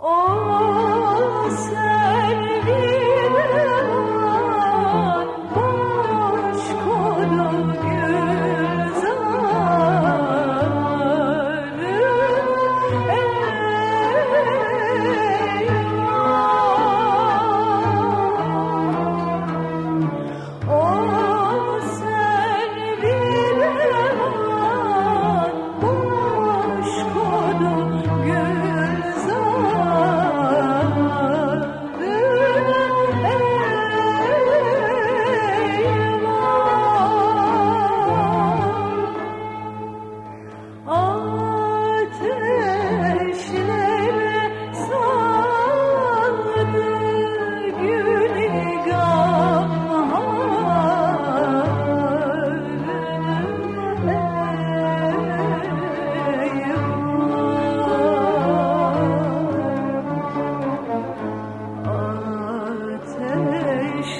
Oh,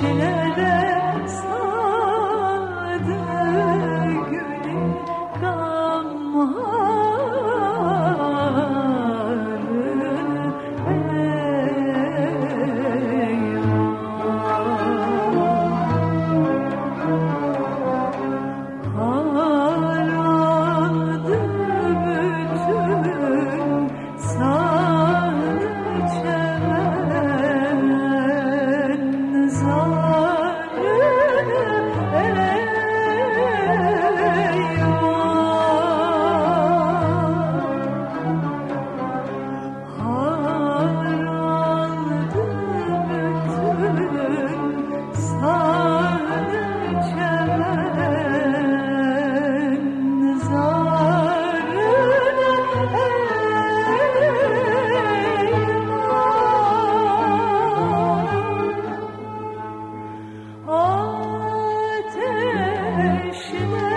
köşelerde